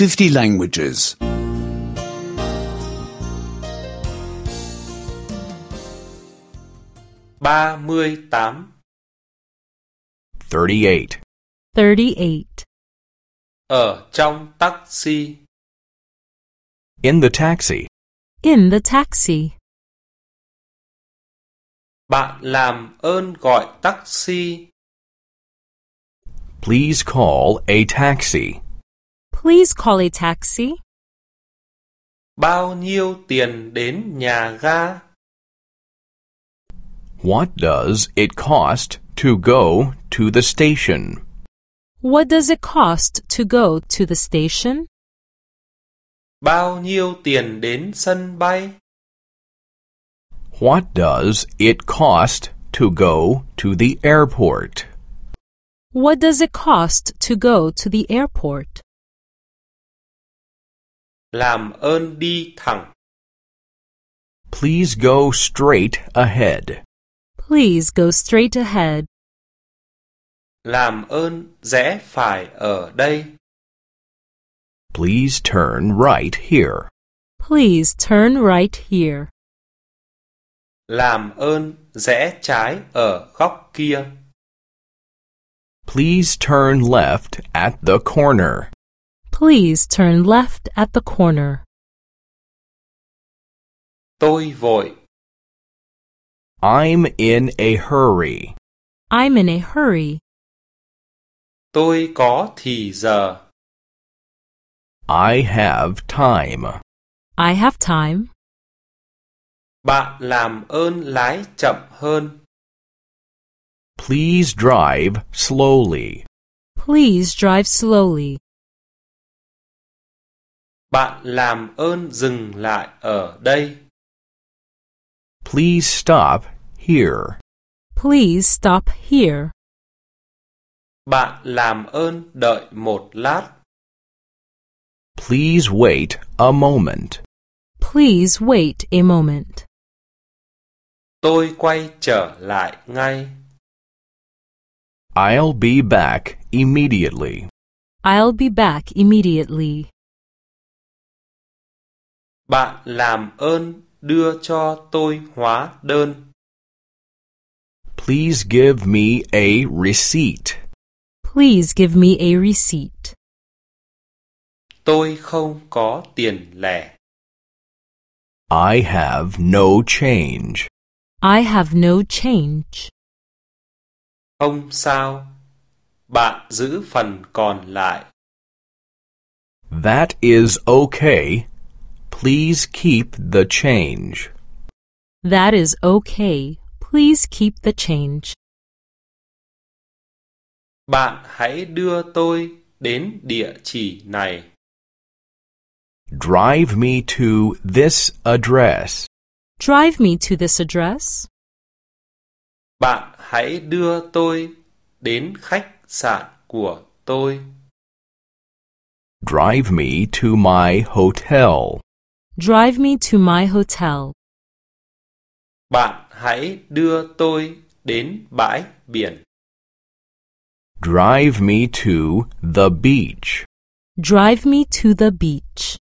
50 languages. 38 38. 38. Ở trong taxi In the taxi. In the taxi. Bạn làm ơn gọi taxi Please call a taxi. Please call a taxi. Bao nhiêu tiền đến nhà ga? What does it cost to go to the station? What does it cost to go to the station? Bao nhiêu tiền đến sân bay? What does it cost to go to the airport? What does it cost to go to the airport? Làm ơn đi thẳng. Please go straight ahead. Please go straight ahead. Làm ơn rẽ phải ở đây. Please turn right here. Please turn right here. Làm ơn rẽ trái ở góc kia. Please turn left at the corner. Please turn left at the corner. Tôi vội. I'm in a hurry. I'm in a hurry. Tôi có thì giờ. I have time. I have time. Bạn làm ơn lái chậm hơn. Please drive slowly. Please drive slowly. Bạn làm ơn dừng lại ở đây. Please stop here. Please stop here. Bạn làm ơn đợi một lát. Please wait a moment. Please wait a moment. Tôi quay trở lại ngay. I'll be back immediately. I'll be back immediately. Bạn làm ơn đưa cho tôi hóa đơn. Please give me a receipt. Please give me a receipt. Tôi không có tiền lẻ. I have no change. I have no change. Không sao. Bạn giữ phần còn lại. That is okay. Please keep the change. That is okay. Please keep the change. Bạn hãy đưa tôi đến địa chỉ này. Drive me to this address. Drive me to this address. Bạn hãy đưa tôi đến khách sạn của tôi. Drive me to my hotel. Drive me to my hotel. Bạn hãy đưa tôi đến bãi biển. Drive me to the beach. Drive me to the beach.